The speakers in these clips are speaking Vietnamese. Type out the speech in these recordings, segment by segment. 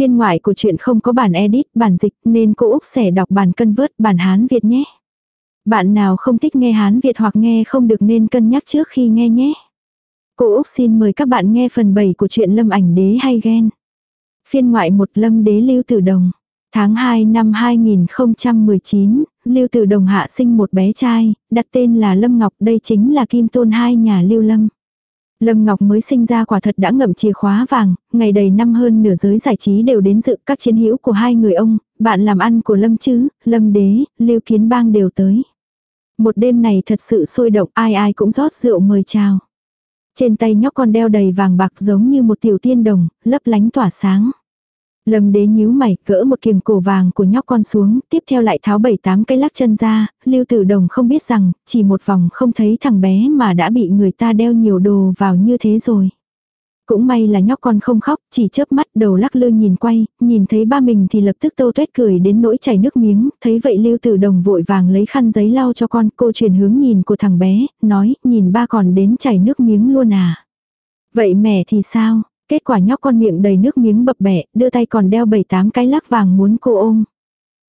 Phiên ngoại của chuyện không có bản edit, bản dịch nên cô Úc sẽ đọc bản cân vớt bản Hán Việt nhé. Bạn nào không thích nghe Hán Việt hoặc nghe không được nên cân nhắc trước khi nghe nhé. Cô Úc xin mời các bạn nghe phần 7 của chuyện Lâm ảnh đế hay ghen. Phiên ngoại một Lâm đế lưu tử đồng. Tháng 2 năm 2019, Lưu Tử Đồng hạ sinh một bé trai, đặt tên là Lâm Ngọc, đây chính là kim tôn hai nhà Lưu Lâm. Lâm Ngọc mới sinh ra quả thật đã ngậm chìa khóa vàng, ngày đầy năm hơn nửa giới giải trí đều đến dự các chiến hữu của hai người ông, bạn làm ăn của Lâm Chứ, Lâm Đế, Lưu Kiến Bang đều tới. Một đêm này thật sự sôi động, ai ai cũng rót rượu mời chào. Trên tay nhóc con đeo đầy vàng bạc giống như một tiểu tiên đồng, lấp lánh tỏa sáng. Lâm đế nhíu mày, gỡ một kiềng cổ vàng của nhóc con xuống, tiếp theo lại tháo bảy tám cái lắc chân ra, lưu tử đồng không biết rằng, chỉ một vòng không thấy thằng bé mà đã bị người ta đeo nhiều đồ vào như thế rồi. Cũng may là nhóc con không khóc, chỉ chớp mắt đầu lắc lư nhìn quay, nhìn thấy ba mình thì lập tức tô tuét cười đến nỗi chảy nước miếng, thấy vậy lưu tử đồng vội vàng lấy khăn giấy lau cho con, cô chuyển hướng nhìn của thằng bé, nói, nhìn ba còn đến chảy nước miếng luôn à. Vậy mẹ thì sao? Kết quả nhóc con miệng đầy nước miếng bập bẹ, đưa tay còn đeo bảy tám cái lắc vàng muốn cô ôm.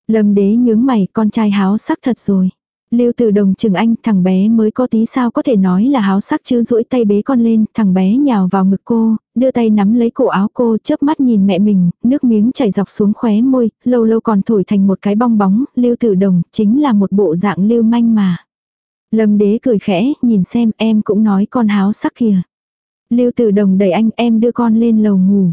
Lâm đế nhướng mày, con trai háo sắc thật rồi. Lưu Từ Đồng chừng anh, thằng bé mới có tí sao có thể nói là háo sắc chứ duỗi tay bế con lên, thằng bé nhào vào ngực cô, đưa tay nắm lấy cổ áo cô, chớp mắt nhìn mẹ mình, nước miếng chảy dọc xuống khóe môi, lâu lâu còn thổi thành một cái bong bóng, Lưu Từ Đồng chính là một bộ dạng lưu manh mà. Lâm Đế cười khẽ, nhìn xem em cũng nói con háo sắc kìa. Lưu Tử Đồng đẩy anh em đưa con lên lầu ngủ.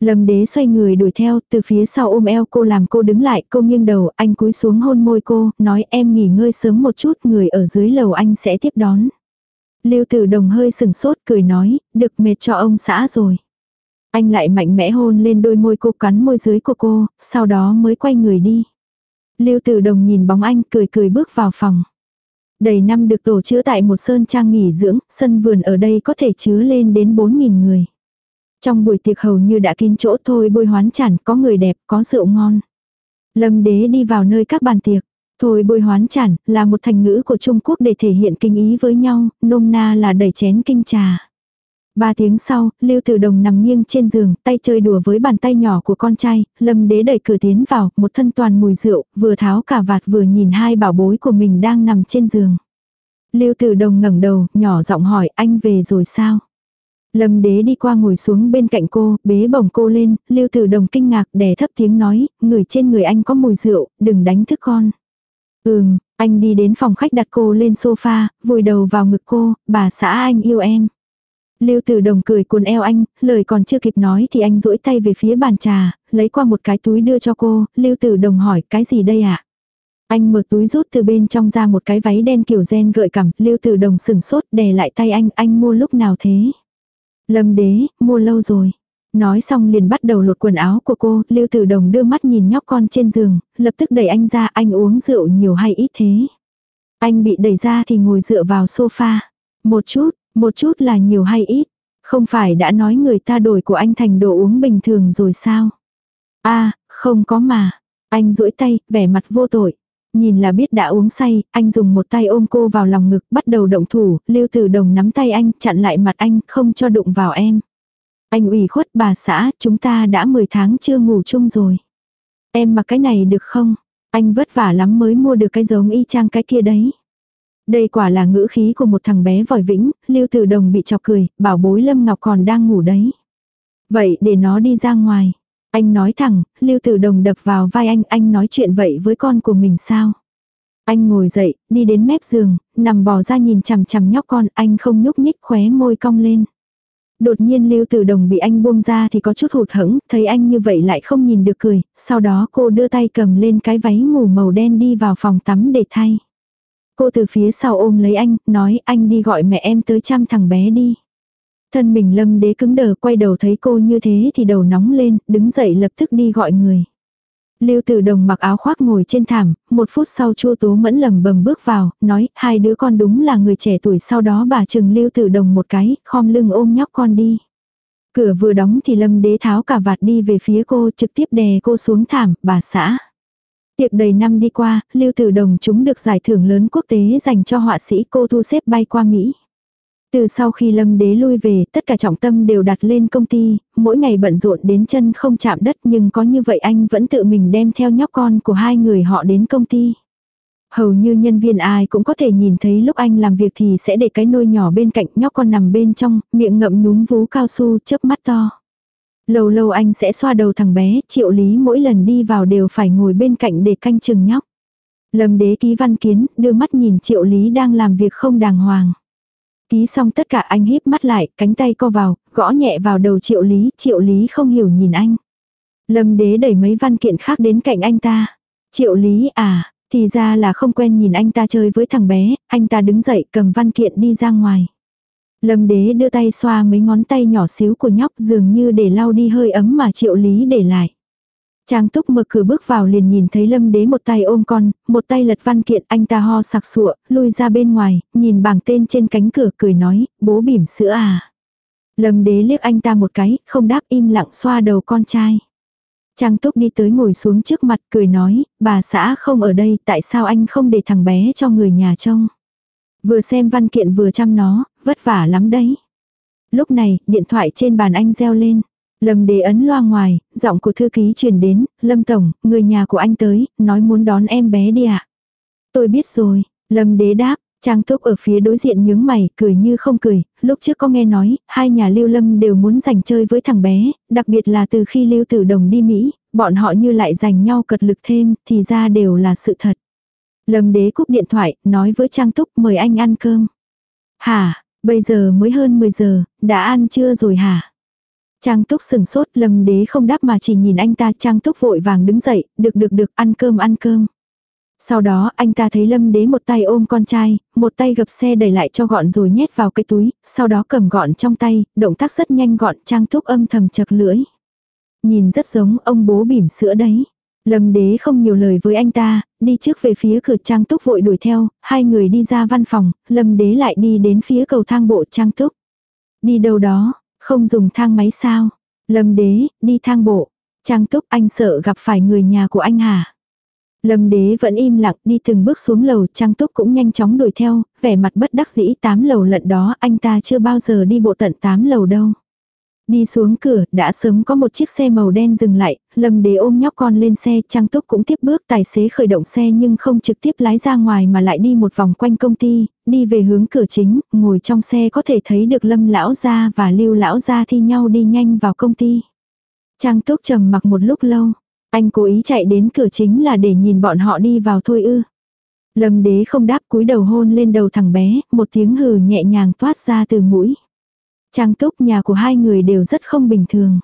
Lâm đế xoay người đuổi theo, từ phía sau ôm eo cô làm cô đứng lại, cô nghiêng đầu, anh cúi xuống hôn môi cô, nói em nghỉ ngơi sớm một chút, người ở dưới lầu anh sẽ tiếp đón. Lưu tử đồng hơi sừng sốt, cười nói, được mệt cho ông xã rồi. Anh lại mạnh mẽ hôn lên đôi môi cô cắn môi dưới của cô, sau đó mới quay người đi. Lưu tử đồng nhìn bóng anh cười cười bước vào phòng. Đầy năm được tổ chứa tại một sơn trang nghỉ dưỡng, sân vườn ở đây có thể chứa lên đến 4.000 người. Trong buổi tiệc hầu như đã kín chỗ thôi bôi hoán chản, có người đẹp, có rượu ngon. Lâm đế đi vào nơi các bàn tiệc. Thôi bôi hoán chản là một thành ngữ của Trung Quốc để thể hiện kinh ý với nhau, nôm na là đẩy chén kinh trà. Ba tiếng sau, Lưu Tử Đồng nằm nghiêng trên giường, tay chơi đùa với bàn tay nhỏ của con trai, Lâm Đế đẩy cửa tiến vào, một thân toàn mùi rượu, vừa tháo cả vạt vừa nhìn hai bảo bối của mình đang nằm trên giường. Lưu Tử Đồng ngẩng đầu, nhỏ giọng hỏi, anh về rồi sao? Lâm Đế đi qua ngồi xuống bên cạnh cô, bế bổng cô lên, Lưu Tử Đồng kinh ngạc đè thấp tiếng nói, người trên người anh có mùi rượu, đừng đánh thức con. Ừm, anh đi đến phòng khách đặt cô lên sofa, vùi đầu vào ngực cô, bà xã anh yêu em. Lưu Tử Đồng cười cuốn eo anh, lời còn chưa kịp nói thì anh duỗi tay về phía bàn trà, lấy qua một cái túi đưa cho cô, Lưu Tử Đồng hỏi cái gì đây ạ? À? Anh mở túi rút từ bên trong ra một cái váy đen kiểu gen gợi cảm, Lưu Tử Đồng sừng sốt đè lại tay anh, anh mua lúc nào thế? Lâm đế, mua lâu rồi. Nói xong liền bắt đầu lột quần áo của cô, Lưu Tử Đồng đưa mắt nhìn nhóc con trên giường, lập tức đẩy anh ra, anh uống rượu nhiều hay ít thế? Anh bị đẩy ra thì ngồi dựa vào sofa. Một chút, một chút là nhiều hay ít. Không phải đã nói người ta đổi của anh thành đồ uống bình thường rồi sao? a à, không có mà. Anh duỗi tay, vẻ mặt vô tội. Nhìn là biết đã uống say, anh dùng một tay ôm cô vào lòng ngực, bắt đầu động thủ, lưu tử đồng nắm tay anh, chặn lại mặt anh, không cho đụng vào em. Anh ủy khuất bà xã, chúng ta đã 10 tháng chưa ngủ chung rồi. Em mặc cái này được không? Anh vất vả lắm mới mua được cái giống y chang cái kia đấy. Đây quả là ngữ khí của một thằng bé vòi vĩnh, Lưu Tử Đồng bị chọc cười, bảo bối Lâm Ngọc còn đang ngủ đấy. Vậy để nó đi ra ngoài. Anh nói thẳng, Lưu Tử Đồng đập vào vai anh, anh nói chuyện vậy với con của mình sao? Anh ngồi dậy, đi đến mép giường, nằm bò ra nhìn chằm chằm nhóc con, anh không nhúc nhích khóe môi cong lên. Đột nhiên Lưu Tử Đồng bị anh buông ra thì có chút hụt hẫng, thấy anh như vậy lại không nhìn được cười, sau đó cô đưa tay cầm lên cái váy ngủ màu đen đi vào phòng tắm để thay. Cô từ phía sau ôm lấy anh, nói anh đi gọi mẹ em tới chăm thằng bé đi. Thân mình lâm đế cứng đờ quay đầu thấy cô như thế thì đầu nóng lên, đứng dậy lập tức đi gọi người. Lưu Tử Đồng mặc áo khoác ngồi trên thảm, một phút sau Chu Tố Mẫn lầm bầm bước vào, nói, hai đứa con đúng là người trẻ tuổi sau đó bà chừng Lưu Tử Đồng một cái, khom lưng ôm nhóc con đi. Cửa vừa đóng thì Lâm Đế tháo cả vạt đi về phía cô, trực tiếp đè cô xuống thảm, bà xã. Tiệc đầy năm đi qua, Lưu Tử Đồng chúng được giải thưởng lớn quốc tế dành cho họa sĩ cô thu xếp bay qua Mỹ. Từ sau khi lâm đế lui về, tất cả trọng tâm đều đặt lên công ty, mỗi ngày bận rộn đến chân không chạm đất nhưng có như vậy anh vẫn tự mình đem theo nhóc con của hai người họ đến công ty. Hầu như nhân viên ai cũng có thể nhìn thấy lúc anh làm việc thì sẽ để cái nôi nhỏ bên cạnh nhóc con nằm bên trong, miệng ngậm núm vú cao su chớp mắt to. Lâu lâu anh sẽ xoa đầu thằng bé, triệu lý mỗi lần đi vào đều phải ngồi bên cạnh để canh chừng nhóc. Lâm đế ký văn kiến, đưa mắt nhìn triệu lý đang làm việc không đàng hoàng. Ký xong tất cả anh híp mắt lại, cánh tay co vào, gõ nhẹ vào đầu triệu lý, triệu lý không hiểu nhìn anh. Lâm đế đẩy mấy văn kiện khác đến cạnh anh ta. Triệu lý à, thì ra là không quen nhìn anh ta chơi với thằng bé, anh ta đứng dậy cầm văn kiện đi ra ngoài. Lâm đế đưa tay xoa mấy ngón tay nhỏ xíu của nhóc dường như để lau đi hơi ấm mà triệu lý để lại. Trang túc mở cửa bước vào liền nhìn thấy lâm đế một tay ôm con, một tay lật văn kiện anh ta ho sặc sụa, lui ra bên ngoài, nhìn bảng tên trên cánh cửa cười nói, bố bỉm sữa à. Lâm đế liếc anh ta một cái, không đáp im lặng xoa đầu con trai. Trang túc đi tới ngồi xuống trước mặt cười nói, bà xã không ở đây tại sao anh không để thằng bé cho người nhà trông. Vừa xem văn kiện vừa chăm nó, vất vả lắm đấy. Lúc này, điện thoại trên bàn anh reo lên. Lâm đế ấn loa ngoài, giọng của thư ký truyền đến, Lâm Tổng, người nhà của anh tới, nói muốn đón em bé đi ạ. À? Tôi biết rồi, Lâm đế đáp, Trang Túc ở phía đối diện nhướng mày, cười như không cười, lúc trước có nghe nói, hai nhà Lưu Lâm đều muốn giành chơi với thằng bé, đặc biệt là từ khi Lưu Tử Đồng đi Mỹ, bọn họ như lại giành nhau cật lực thêm, thì ra đều là sự thật. Lâm đế cúp điện thoại, nói với Trang Túc mời anh ăn cơm. Hả, bây giờ mới hơn 10 giờ, đã ăn chưa rồi hả? Trang Túc sừng sốt, Lâm đế không đáp mà chỉ nhìn anh ta, Trang Túc vội vàng đứng dậy, được được được, ăn cơm ăn cơm. Sau đó anh ta thấy Lâm đế một tay ôm con trai, một tay gập xe đẩy lại cho gọn rồi nhét vào cái túi, sau đó cầm gọn trong tay, động tác rất nhanh gọn, Trang Túc âm thầm chật lưỡi. Nhìn rất giống ông bố bỉm sữa đấy. Lâm đế không nhiều lời với anh ta, đi trước về phía cửa trang túc vội đuổi theo, hai người đi ra văn phòng, lâm đế lại đi đến phía cầu thang bộ trang túc. Đi đâu đó, không dùng thang máy sao? Lâm đế, đi thang bộ. Trang túc anh sợ gặp phải người nhà của anh hả? Lâm đế vẫn im lặng đi từng bước xuống lầu, Trang Túc cũng nhanh chóng đuổi theo, vẻ mặt bất đắc dĩ tám lầu lận đó anh ta chưa bao giờ đi bộ tận tám lầu đâu. Đi xuống cửa, đã sớm có một chiếc xe màu đen dừng lại, Lâm Đế ôm nhóc con lên xe, Trang Túc cũng tiếp bước tài xế khởi động xe nhưng không trực tiếp lái ra ngoài mà lại đi một vòng quanh công ty, đi về hướng cửa chính, ngồi trong xe có thể thấy được Lâm lão gia và Lưu lão gia thi nhau đi nhanh vào công ty. Trang Túc trầm mặc một lúc lâu, anh cố ý chạy đến cửa chính là để nhìn bọn họ đi vào thôi ư. Lâm Đế không đáp cúi đầu hôn lên đầu thằng bé, một tiếng hừ nhẹ nhàng toát ra từ mũi. Trang túc nhà của hai người đều rất không bình thường.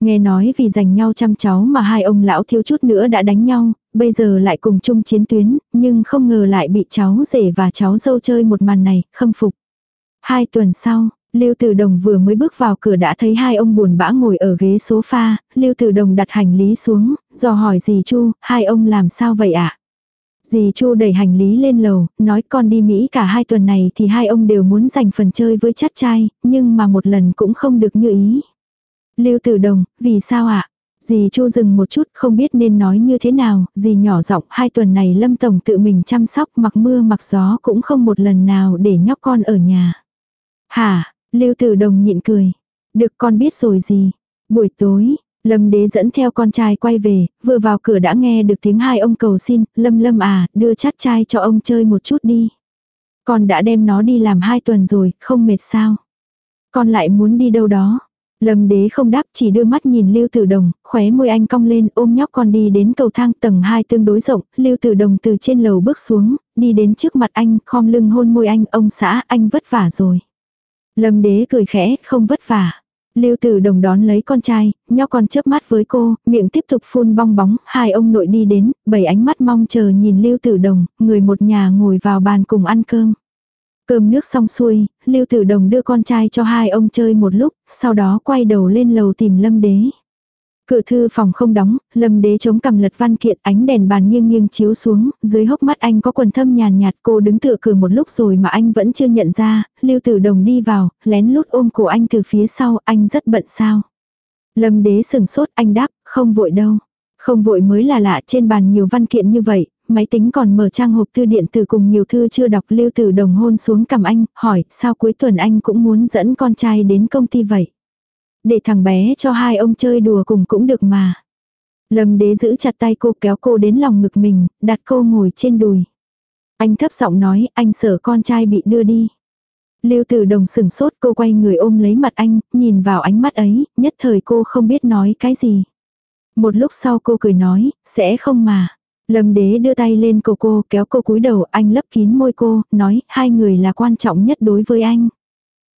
Nghe nói vì giành nhau chăm cháu mà hai ông lão thiếu chút nữa đã đánh nhau, bây giờ lại cùng chung chiến tuyến, nhưng không ngờ lại bị cháu rể và cháu dâu chơi một màn này, khâm phục. Hai tuần sau, Lưu Tử Đồng vừa mới bước vào cửa đã thấy hai ông buồn bã ngồi ở ghế sofa, Lưu Tử Đồng đặt hành lý xuống, dò hỏi dì Chu, hai ông làm sao vậy ạ? À? Dì Chu đẩy hành lý lên lầu, nói con đi Mỹ cả hai tuần này thì hai ông đều muốn dành phần chơi với chắt trai, nhưng mà một lần cũng không được như ý. Lưu Tử Đồng, vì sao ạ? À? Dì Chu dừng một chút không biết nên nói như thế nào, dì nhỏ giọng hai tuần này Lâm Tổng tự mình chăm sóc mặc mưa mặc gió cũng không một lần nào để nhóc con ở nhà. Hả, Lưu Tử Đồng nhịn cười. Được con biết rồi gì. Buổi tối, Lâm đế dẫn theo con trai quay về, vừa vào cửa đã nghe được tiếng hai ông cầu xin, Lâm Lâm à, đưa chát trai cho ông chơi một chút đi. Con đã đem nó đi làm hai tuần rồi, không mệt sao. Con lại muốn đi đâu đó. Lâm đế không đáp chỉ đưa mắt nhìn Lưu Tử Đồng, khóe môi anh cong lên ôm nhóc con đi đến cầu thang tầng 2 tương đối rộng, Lưu Tử Đồng từ trên lầu bước xuống, đi đến trước mặt anh, khom lưng hôn môi anh, ông xã, anh vất vả rồi. Lâm đế cười khẽ, không vất vả. Lưu Tử Đồng đón lấy con trai, nhóc con chớp mắt với cô, miệng tiếp tục phun bong bóng, hai ông nội đi đến, bảy ánh mắt mong chờ nhìn Lưu Tử Đồng, người một nhà ngồi vào bàn cùng ăn cơm. Cơm nước xong xuôi, Lưu Tử Đồng đưa con trai cho hai ông chơi một lúc, sau đó quay đầu lên lầu tìm Lâm Đế. Cửa thư phòng không đóng, lâm đế chống cầm lật văn kiện ánh đèn bàn nghiêng nghiêng chiếu xuống, dưới hốc mắt anh có quần thâm nhàn nhạt cô đứng tựa cửa một lúc rồi mà anh vẫn chưa nhận ra, lưu tử đồng đi vào, lén lút ôm cổ anh từ phía sau, anh rất bận sao. Lâm đế sừng sốt anh đáp, không vội đâu. Không vội mới là lạ trên bàn nhiều văn kiện như vậy, máy tính còn mở trang hộp thư điện tử cùng nhiều thư chưa đọc lưu tử đồng hôn xuống cầm anh, hỏi sao cuối tuần anh cũng muốn dẫn con trai đến công ty vậy. Để thằng bé cho hai ông chơi đùa cùng cũng được mà. Lâm đế giữ chặt tay cô kéo cô đến lòng ngực mình, đặt cô ngồi trên đùi. Anh thấp giọng nói, anh sợ con trai bị đưa đi. Lưu Tử Đồng sửng sốt cô quay người ôm lấy mặt anh, nhìn vào ánh mắt ấy, nhất thời cô không biết nói cái gì. Một lúc sau cô cười nói, sẽ không mà. Lâm đế đưa tay lên cổ cô kéo cô cúi đầu anh lấp kín môi cô, nói hai người là quan trọng nhất đối với anh.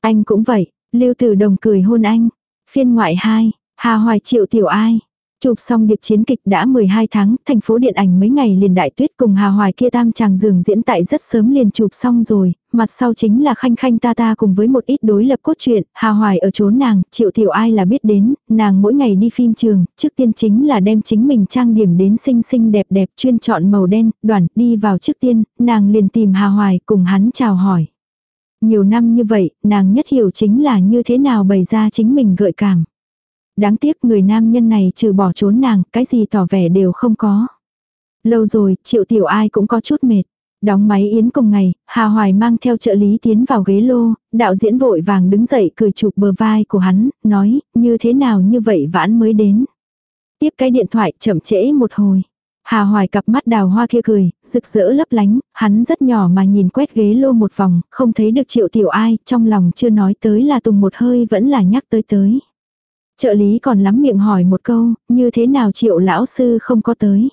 Anh cũng vậy, Lưu Tử Đồng cười hôn anh. Phiên ngoại 2, Hà Hoài Triệu Tiểu Ai. Chụp xong điệp chiến kịch đã 12 tháng, thành phố điện ảnh mấy ngày liền đại tuyết cùng Hà Hoài kia tam chàng giường diễn tại rất sớm liền chụp xong rồi, mặt sau chính là khanh khanh ta ta cùng với một ít đối lập cốt truyện, Hà Hoài ở chốn nàng, triệu tiểu ai là biết đến, nàng mỗi ngày đi phim trường, trước tiên chính là đem chính mình trang điểm đến xinh xinh đẹp đẹp chuyên chọn màu đen, đoàn, đi vào trước tiên, nàng liền tìm Hà Hoài cùng hắn chào hỏi. Nhiều năm như vậy, nàng nhất hiểu chính là như thế nào bày ra chính mình gợi cảm. Đáng tiếc người nam nhân này trừ bỏ trốn nàng, cái gì tỏ vẻ đều không có. Lâu rồi, triệu tiểu ai cũng có chút mệt. Đóng máy yến cùng ngày, Hà Hoài mang theo trợ lý tiến vào ghế lô, đạo diễn vội vàng đứng dậy cười chụp bờ vai của hắn, nói, như thế nào như vậy vãn mới đến. Tiếp cái điện thoại chậm trễ một hồi. Hà Hoài cặp mắt đào hoa kia cười, rực rỡ lấp lánh, hắn rất nhỏ mà nhìn quét ghế lô một vòng, không thấy được triệu tiểu ai, trong lòng chưa nói tới là tùng một hơi vẫn là nhắc tới tới. Trợ lý còn lắm miệng hỏi một câu, như thế nào triệu lão sư không có tới.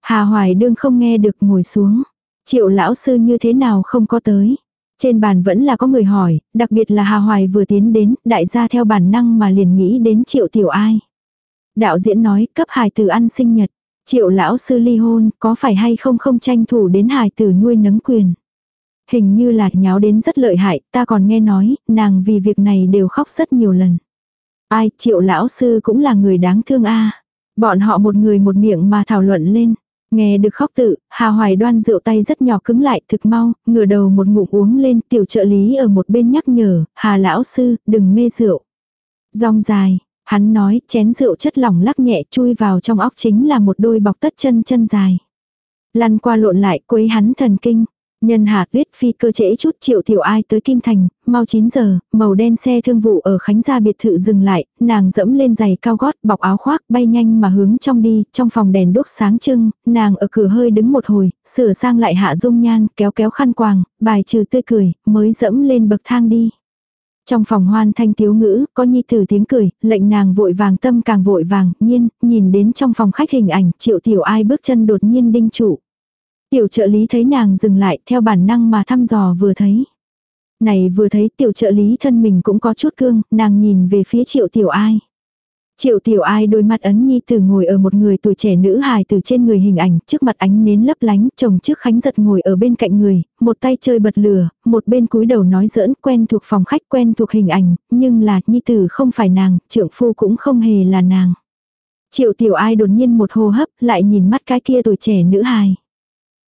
Hà Hoài đương không nghe được ngồi xuống. Triệu lão sư như thế nào không có tới. Trên bàn vẫn là có người hỏi, đặc biệt là Hà Hoài vừa tiến đến, đại gia theo bản năng mà liền nghĩ đến triệu tiểu ai. Đạo diễn nói, cấp hài từ ăn sinh nhật. Triệu lão sư ly hôn, có phải hay không không tranh thủ đến hài tử nuôi nấng quyền. Hình như là nháo đến rất lợi hại, ta còn nghe nói, nàng vì việc này đều khóc rất nhiều lần. Ai, triệu lão sư cũng là người đáng thương a Bọn họ một người một miệng mà thảo luận lên. Nghe được khóc tự, Hà Hoài đoan rượu tay rất nhỏ cứng lại thực mau, ngửa đầu một ngụm uống lên tiểu trợ lý ở một bên nhắc nhở, Hà lão sư, đừng mê rượu. Dòng dài, hắn nói chén rượu chất lỏng lắc nhẹ chui vào trong óc chính là một đôi bọc tất chân chân dài. Lăn qua lộn lại quấy hắn thần kinh. Nhân hạ tuyết phi cơ trễ chút triệu tiểu ai tới Kim Thành, mau 9 giờ, màu đen xe thương vụ ở Khánh Gia biệt thự dừng lại, nàng dẫm lên giày cao gót bọc áo khoác bay nhanh mà hướng trong đi, trong phòng đèn đốt sáng trưng, nàng ở cửa hơi đứng một hồi, sửa sang lại hạ dung nhan, kéo kéo khăn quàng, bài trừ tươi cười, mới dẫm lên bậc thang đi. Trong phòng hoan thanh tiếu ngữ, có nhi tử tiếng cười, lệnh nàng vội vàng tâm càng vội vàng, nhiên, nhìn đến trong phòng khách hình ảnh, triệu tiểu ai bước chân đột nhiên đinh trụ. Tiểu trợ lý thấy nàng dừng lại theo bản năng mà thăm dò vừa thấy. Này vừa thấy tiểu trợ lý thân mình cũng có chút cương, nàng nhìn về phía triệu tiểu ai. Triệu tiểu ai đôi mắt ấn nhi từ ngồi ở một người tuổi trẻ nữ hài từ trên người hình ảnh, trước mặt ánh nến lấp lánh, chồng trước khánh giật ngồi ở bên cạnh người, một tay chơi bật lửa, một bên cúi đầu nói giỡn quen thuộc phòng khách quen thuộc hình ảnh, nhưng là nhi tử không phải nàng, trưởng phu cũng không hề là nàng. Triệu tiểu ai đột nhiên một hô hấp, lại nhìn mắt cái kia tuổi trẻ nữ hài.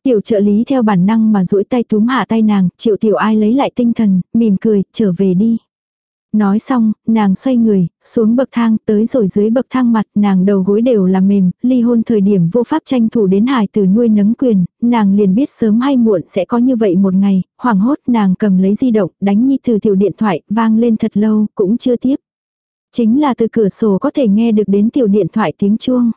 Tiểu trợ lý theo bản năng mà duỗi tay túm hạ tay nàng, triệu tiểu ai lấy lại tinh thần, mỉm cười, trở về đi. Nói xong, nàng xoay người, xuống bậc thang, tới rồi dưới bậc thang mặt, nàng đầu gối đều là mềm, ly hôn thời điểm vô pháp tranh thủ đến hài từ nuôi nấng quyền, nàng liền biết sớm hay muộn sẽ có như vậy một ngày, hoảng hốt nàng cầm lấy di động, đánh nhi từ tiểu điện thoại, vang lên thật lâu, cũng chưa tiếp. Chính là từ cửa sổ có thể nghe được đến tiểu điện thoại tiếng chuông.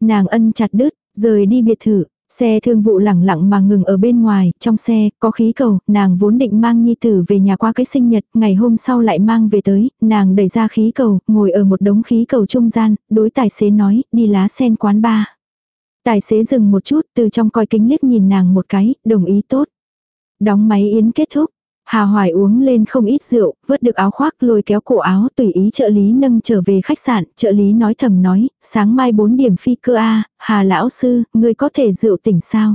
Nàng ân chặt đứt, rời đi biệt thự, Xe thương vụ lẳng lặng mà ngừng ở bên ngoài, trong xe, có khí cầu, nàng vốn định mang nhi tử về nhà qua cái sinh nhật, ngày hôm sau lại mang về tới, nàng đẩy ra khí cầu, ngồi ở một đống khí cầu trung gian, đối tài xế nói, đi lá sen quán ba. Tài xế dừng một chút, từ trong coi kính liếc nhìn nàng một cái, đồng ý tốt. Đóng máy yến kết thúc, Hà Hoài uống lên không ít rượu, vớt được áo khoác lôi kéo cổ áo tùy ý trợ lý nâng trở về khách sạn, trợ lý nói thầm nói, sáng mai 4 điểm phi cơ A, Hà lão sư, ngươi có thể rượu tỉnh sao?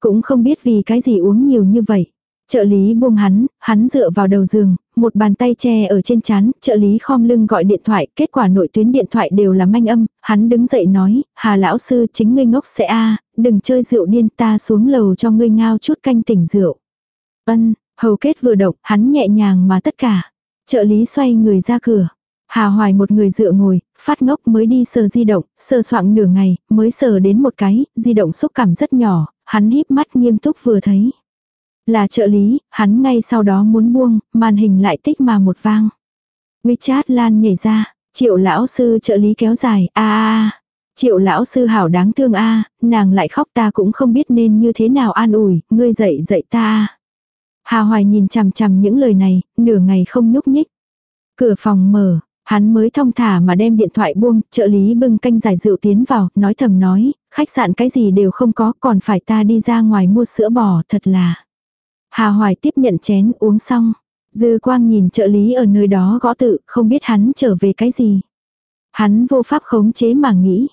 Cũng không biết vì cái gì uống nhiều như vậy. Trợ lý buông hắn, hắn dựa vào đầu giường, một bàn tay che ở trên chán, trợ lý khom lưng gọi điện thoại, kết quả nội tuyến điện thoại đều là manh âm, hắn đứng dậy nói, Hà lão sư chính ngươi ngốc sẽ a, đừng chơi rượu điên ta xuống lầu cho ngươi ngao chút canh tỉnh rượu. Ân, Hầu kết vừa động, hắn nhẹ nhàng mà tất cả. Trợ lý xoay người ra cửa. Hà Hoài một người dựa ngồi, phát ngốc mới đi sờ di động, sờ soạng nửa ngày, mới sờ đến một cái, di động xúc cảm rất nhỏ, hắn híp mắt nghiêm túc vừa thấy. Là trợ lý, hắn ngay sau đó muốn buông, màn hình lại tích mà một vang. WeChat Lan nhảy ra, triệu lão sư trợ lý kéo dài, a a Triệu lão sư hảo đáng thương a nàng lại khóc ta cũng không biết nên như thế nào an ủi, ngươi dậy dậy ta Hà Hoài nhìn chằm chằm những lời này, nửa ngày không nhúc nhích. Cửa phòng mở, hắn mới thông thả mà đem điện thoại buông, trợ lý bưng canh giải rượu tiến vào, nói thầm nói, khách sạn cái gì đều không có, còn phải ta đi ra ngoài mua sữa bò, thật là. Hà Hoài tiếp nhận chén uống xong. Dư quang nhìn trợ lý ở nơi đó gõ tự, không biết hắn trở về cái gì. Hắn vô pháp khống chế mà nghĩ.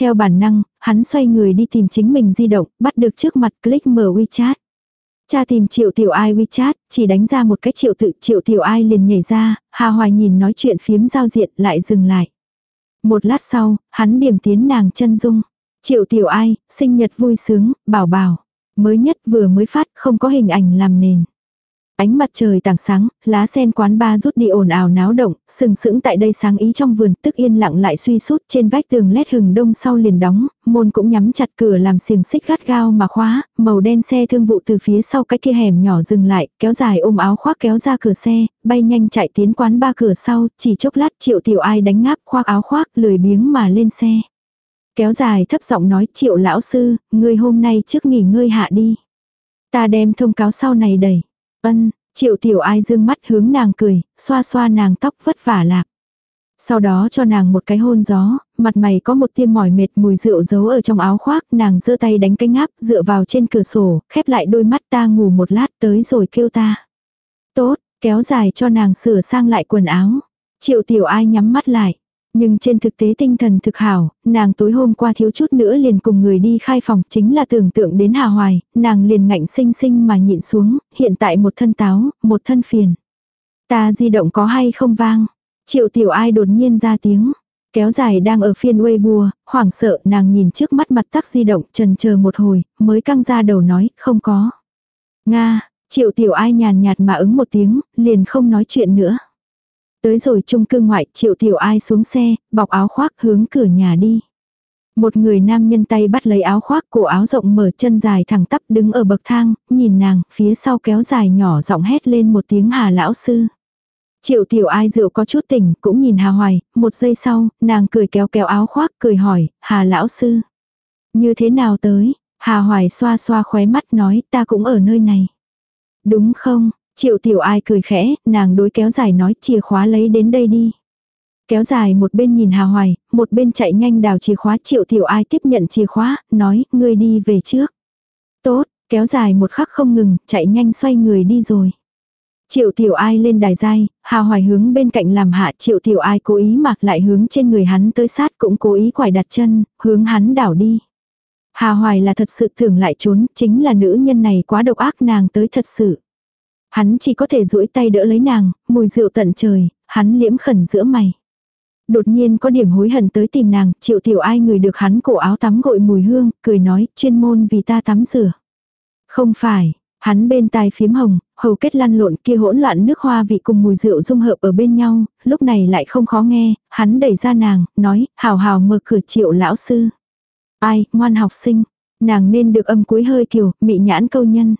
Theo bản năng, hắn xoay người đi tìm chính mình di động, bắt được trước mặt click mở WeChat. Cha tìm triệu tiểu ai WeChat, chỉ đánh ra một cái triệu tự triệu tiểu ai liền nhảy ra, Hà Hoài nhìn nói chuyện phiếm giao diện lại dừng lại. Một lát sau, hắn điểm tiến nàng chân dung. Triệu tiểu ai, sinh nhật vui sướng, bảo bảo. Mới nhất vừa mới phát không có hình ảnh làm nền. Ánh mặt trời tảng sáng, lá sen quán ba rút đi ồn ào náo động, sừng sững tại đây sáng ý trong vườn, tức yên lặng lại suy sút trên vách tường lét hừng đông sau liền đóng, môn cũng nhắm chặt cửa làm xiềng xích gắt gao mà khóa, màu đen xe thương vụ từ phía sau cái kia hẻm nhỏ dừng lại, kéo dài ôm áo khoác kéo ra cửa xe, bay nhanh chạy tiến quán ba cửa sau, chỉ chốc lát triệu tiểu ai đánh ngáp khoác áo khoác lười biếng mà lên xe. Kéo dài thấp giọng nói triệu lão sư, người hôm nay trước nghỉ ngơi hạ đi. Ta đem thông cáo sau này đẩy. Ân, triệu tiểu ai dương mắt hướng nàng cười, xoa xoa nàng tóc vất vả lạc. Sau đó cho nàng một cái hôn gió, mặt mày có một tiêm mỏi mệt mùi rượu giấu ở trong áo khoác, nàng giơ tay đánh cái ngáp, dựa vào trên cửa sổ, khép lại đôi mắt ta ngủ một lát tới rồi kêu ta. Tốt, kéo dài cho nàng sửa sang lại quần áo. Triệu tiểu ai nhắm mắt lại. Nhưng trên thực tế tinh thần thực hảo, nàng tối hôm qua thiếu chút nữa liền cùng người đi khai phòng chính là tưởng tượng đến Hà Hoài, nàng liền ngạnh sinh sinh mà nhịn xuống, hiện tại một thân táo, một thân phiền. Ta di động có hay không vang? Triệu tiểu ai đột nhiên ra tiếng. Kéo dài đang ở phiên Weibo, hoảng sợ nàng nhìn trước mắt mặt tắc di động trần chờ một hồi, mới căng ra đầu nói, không có. Nga, triệu tiểu ai nhàn nhạt mà ứng một tiếng, liền không nói chuyện nữa. Tới rồi chung cư ngoại triệu tiểu ai xuống xe, bọc áo khoác hướng cửa nhà đi. Một người nam nhân tay bắt lấy áo khoác cổ áo rộng mở chân dài thẳng tắp đứng ở bậc thang, nhìn nàng, phía sau kéo dài nhỏ giọng hét lên một tiếng hà lão sư. Triệu tiểu ai rượu có chút tỉnh, cũng nhìn hà hoài, một giây sau, nàng cười kéo kéo áo khoác, cười hỏi, hà lão sư. Như thế nào tới? Hà hoài xoa xoa khóe mắt nói, ta cũng ở nơi này. Đúng không? Triệu tiểu ai cười khẽ, nàng đối kéo dài nói chìa khóa lấy đến đây đi. Kéo dài một bên nhìn Hà Hoài, một bên chạy nhanh đào chìa khóa triệu tiểu ai tiếp nhận chìa khóa, nói, ngươi đi về trước. Tốt, kéo dài một khắc không ngừng, chạy nhanh xoay người đi rồi. Triệu tiểu ai lên đài dai, Hà Hoài hướng bên cạnh làm hạ triệu tiểu ai cố ý mặc lại hướng trên người hắn tới sát cũng cố ý quải đặt chân, hướng hắn đảo đi. Hà Hoài là thật sự thường lại trốn, chính là nữ nhân này quá độc ác nàng tới thật sự. Hắn chỉ có thể duỗi tay đỡ lấy nàng, mùi rượu tận trời, hắn liễm khẩn giữa mày. Đột nhiên có điểm hối hận tới tìm nàng, triệu tiểu ai người được hắn cổ áo tắm gội mùi hương, cười nói, chuyên môn vì ta tắm rửa. Không phải, hắn bên tai phím hồng, hầu kết lăn lộn kia hỗn loạn nước hoa vị cùng mùi rượu dung hợp ở bên nhau, lúc này lại không khó nghe, hắn đẩy ra nàng, nói, hào hào mở cửa triệu lão sư. Ai, ngoan học sinh, nàng nên được âm cuối hơi kiều, mị nhãn câu nhân.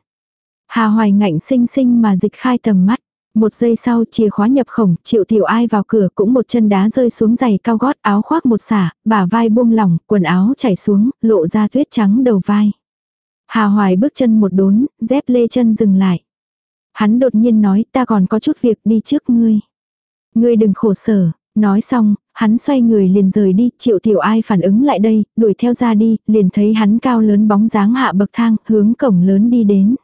Hà Hoài ngạnh sinh sinh mà dịch khai tầm mắt. Một giây sau chìa khóa nhập khổng, triệu tiểu ai vào cửa cũng một chân đá rơi xuống giày cao gót áo khoác một xả, bả vai buông lỏng, quần áo chảy xuống, lộ ra tuyết trắng đầu vai. Hà Hoài bước chân một đốn, dép lê chân dừng lại. Hắn đột nhiên nói ta còn có chút việc đi trước ngươi. Ngươi đừng khổ sở, nói xong, hắn xoay người liền rời đi, triệu tiểu ai phản ứng lại đây, đuổi theo ra đi, liền thấy hắn cao lớn bóng dáng hạ bậc thang, hướng cổng lớn đi đến.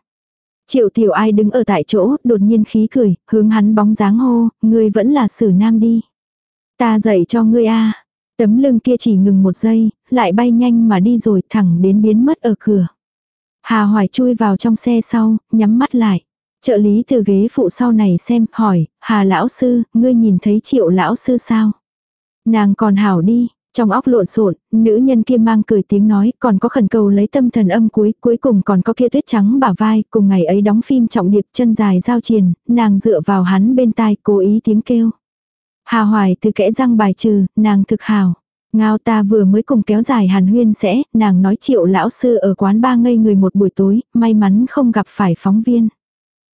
Triệu tiểu ai đứng ở tại chỗ, đột nhiên khí cười, hướng hắn bóng dáng hô, ngươi vẫn là sử nam đi. Ta dạy cho ngươi a Tấm lưng kia chỉ ngừng một giây, lại bay nhanh mà đi rồi thẳng đến biến mất ở cửa. Hà Hoài chui vào trong xe sau, nhắm mắt lại. Trợ lý từ ghế phụ sau này xem, hỏi, Hà lão sư, ngươi nhìn thấy triệu lão sư sao? Nàng còn hảo đi, trong óc lộn xộn, nữ nhân kia mang cười tiếng nói, còn có khẩn cầu lấy tâm thần âm cuối, cuối cùng còn có kia tuyết trắng bả vai, cùng ngày ấy đóng phim trọng điệp chân dài giao triền, nàng dựa vào hắn bên tai cố ý tiếng kêu. Hà Hoài từ kẽ răng bài trừ, nàng thực hào. Ngao ta vừa mới cùng kéo dài hàn huyên sẽ, nàng nói triệu lão sư ở quán ba ngây người một buổi tối, may mắn không gặp phải phóng viên.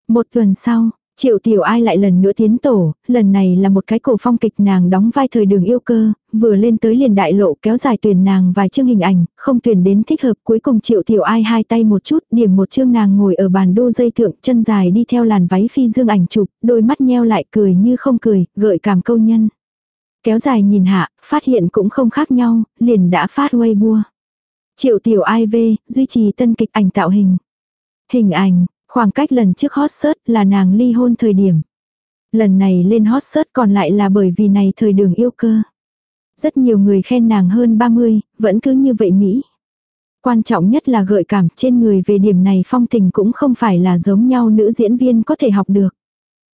Một tuần sau, Triệu tiểu ai lại lần nữa tiến tổ, lần này là một cái cổ phong kịch nàng đóng vai thời đường yêu cơ, vừa lên tới liền đại lộ kéo dài tuyển nàng vài chương hình ảnh, không tuyển đến thích hợp cuối cùng triệu tiểu ai hai tay một chút, điểm một chương nàng ngồi ở bàn đô dây thượng chân dài đi theo làn váy phi dương ảnh chụp, đôi mắt nheo lại cười như không cười, gợi cảm câu nhân. Kéo dài nhìn hạ, phát hiện cũng không khác nhau, liền đã phát Weibo. Triệu tiểu ai về, duy trì tân kịch ảnh tạo hình. Hình ảnh, Khoảng cách lần trước hot search là nàng ly hôn thời điểm. Lần này lên hot search còn lại là bởi vì này thời đường yêu cơ. Rất nhiều người khen nàng hơn 30, vẫn cứ như vậy Mỹ. Quan trọng nhất là gợi cảm trên người về điểm này phong tình cũng không phải là giống nhau nữ diễn viên có thể học được.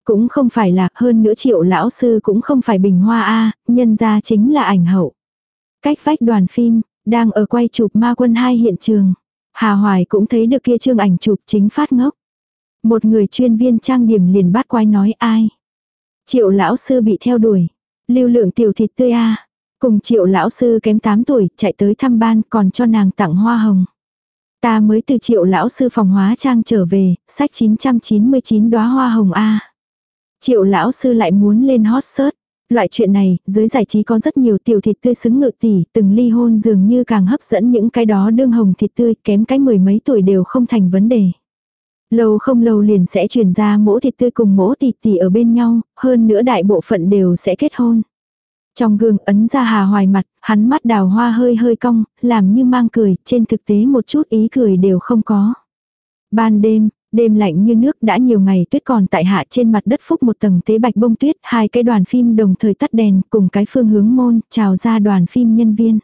Cũng không phải là hơn nữa triệu lão sư cũng không phải bình hoa A, nhân ra chính là ảnh hậu. Cách vách đoàn phim, đang ở quay chụp ma quân hai hiện trường. Hà Hoài cũng thấy được kia trương ảnh chụp chính phát ngốc. Một người chuyên viên trang điểm liền bát quái nói ai. Triệu lão sư bị theo đuổi. Lưu lượng tiểu thịt tươi a Cùng triệu lão sư kém 8 tuổi chạy tới thăm ban còn cho nàng tặng hoa hồng. Ta mới từ triệu lão sư phòng hóa trang trở về, sách 999 đóa hoa hồng A. Triệu lão sư lại muốn lên hot search. Loại chuyện này, dưới giải trí có rất nhiều tiểu thịt tươi xứng ngự tỷ, từng ly hôn dường như càng hấp dẫn những cái đó đương hồng thịt tươi, kém cái mười mấy tuổi đều không thành vấn đề. Lâu không lâu liền sẽ truyền ra mỗ thịt tươi cùng mỗ thịt tỉ ở bên nhau, hơn nữa đại bộ phận đều sẽ kết hôn. Trong gương ấn ra hà hoài mặt, hắn mắt đào hoa hơi hơi cong, làm như mang cười, trên thực tế một chút ý cười đều không có. Ban đêm, đêm lạnh như nước đã nhiều ngày tuyết còn tại hạ trên mặt đất phúc một tầng tế bạch bông tuyết, hai cái đoàn phim đồng thời tắt đèn cùng cái phương hướng môn, chào ra đoàn phim nhân viên.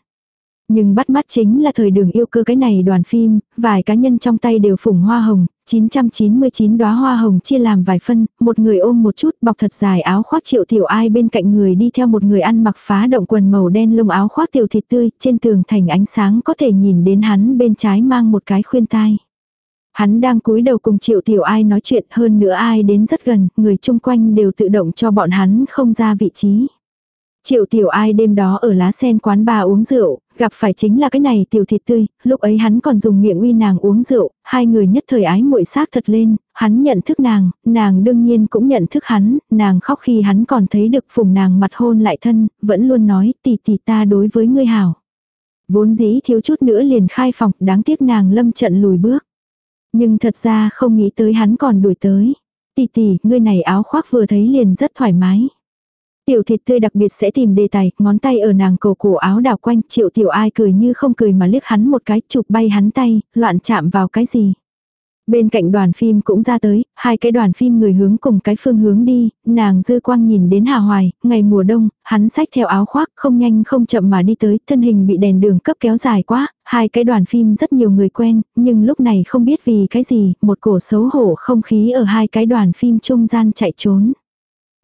Nhưng bắt mắt chính là thời đường yêu cơ cái này đoàn phim, vài cá nhân trong tay đều phủng hoa hồng, 999 đóa hoa hồng chia làm vài phân, một người ôm một chút bọc thật dài áo khoác triệu tiểu ai bên cạnh người đi theo một người ăn mặc phá động quần màu đen lông áo khoác tiểu thịt tươi, trên tường thành ánh sáng có thể nhìn đến hắn bên trái mang một cái khuyên tai. Hắn đang cúi đầu cùng triệu tiểu ai nói chuyện hơn nữa ai đến rất gần, người chung quanh đều tự động cho bọn hắn không ra vị trí. Triệu tiểu ai đêm đó ở lá sen quán bà uống rượu, gặp phải chính là cái này tiểu thịt tươi, lúc ấy hắn còn dùng miệng uy nàng uống rượu, hai người nhất thời ái muội xác thật lên, hắn nhận thức nàng, nàng đương nhiên cũng nhận thức hắn, nàng khóc khi hắn còn thấy được phùng nàng mặt hôn lại thân, vẫn luôn nói tỷ tỷ ta đối với ngươi hảo. Vốn dĩ thiếu chút nữa liền khai phòng, đáng tiếc nàng lâm trận lùi bước. Nhưng thật ra không nghĩ tới hắn còn đuổi tới. Tỷ tỷ, ngươi này áo khoác vừa thấy liền rất thoải mái. Tiểu thịt tươi đặc biệt sẽ tìm đề tài, ngón tay ở nàng cổ cổ áo đảo quanh, triệu tiểu ai cười như không cười mà liếc hắn một cái, chụp bay hắn tay, loạn chạm vào cái gì. Bên cạnh đoàn phim cũng ra tới, hai cái đoàn phim người hướng cùng cái phương hướng đi, nàng dư quang nhìn đến Hà Hoài, ngày mùa đông, hắn xách theo áo khoác, không nhanh không chậm mà đi tới, thân hình bị đèn đường cấp kéo dài quá, hai cái đoàn phim rất nhiều người quen, nhưng lúc này không biết vì cái gì, một cổ xấu hổ không khí ở hai cái đoàn phim trung gian chạy trốn.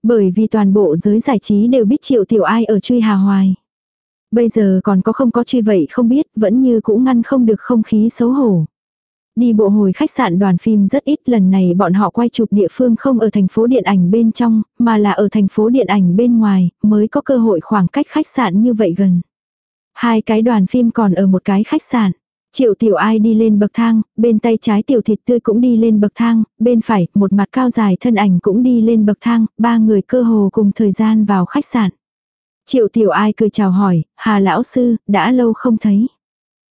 Bởi vì toàn bộ giới giải trí đều biết triệu tiểu ai ở truy Hà Hoài. Bây giờ còn có không có truy vậy không biết, vẫn như cũng ngăn không được không khí xấu hổ. Đi bộ hồi khách sạn đoàn phim rất ít lần này bọn họ quay chụp địa phương không ở thành phố điện ảnh bên trong, mà là ở thành phố điện ảnh bên ngoài, mới có cơ hội khoảng cách khách sạn như vậy gần. Hai cái đoàn phim còn ở một cái khách sạn. Triệu tiểu ai đi lên bậc thang, bên tay trái tiểu thịt tươi cũng đi lên bậc thang, bên phải, một mặt cao dài thân ảnh cũng đi lên bậc thang, ba người cơ hồ cùng thời gian vào khách sạn. Triệu tiểu ai cười chào hỏi, Hà lão sư, đã lâu không thấy.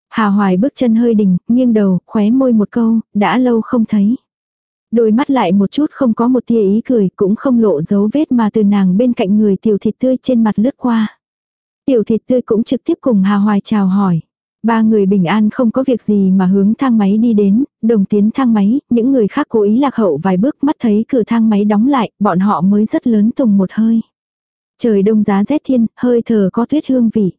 Hà hoài bước chân hơi đình, nghiêng đầu, khóe môi một câu, đã lâu không thấy. Đôi mắt lại một chút không có một tia ý cười, cũng không lộ dấu vết mà từ nàng bên cạnh người tiểu thịt tươi trên mặt lướt qua. Tiểu thịt tươi cũng trực tiếp cùng Hà hoài chào hỏi. Ba người bình an không có việc gì mà hướng thang máy đi đến, đồng tiến thang máy, những người khác cố ý lạc hậu vài bước mắt thấy cửa thang máy đóng lại, bọn họ mới rất lớn tùng một hơi. Trời đông giá rét thiên, hơi thở có tuyết hương vị.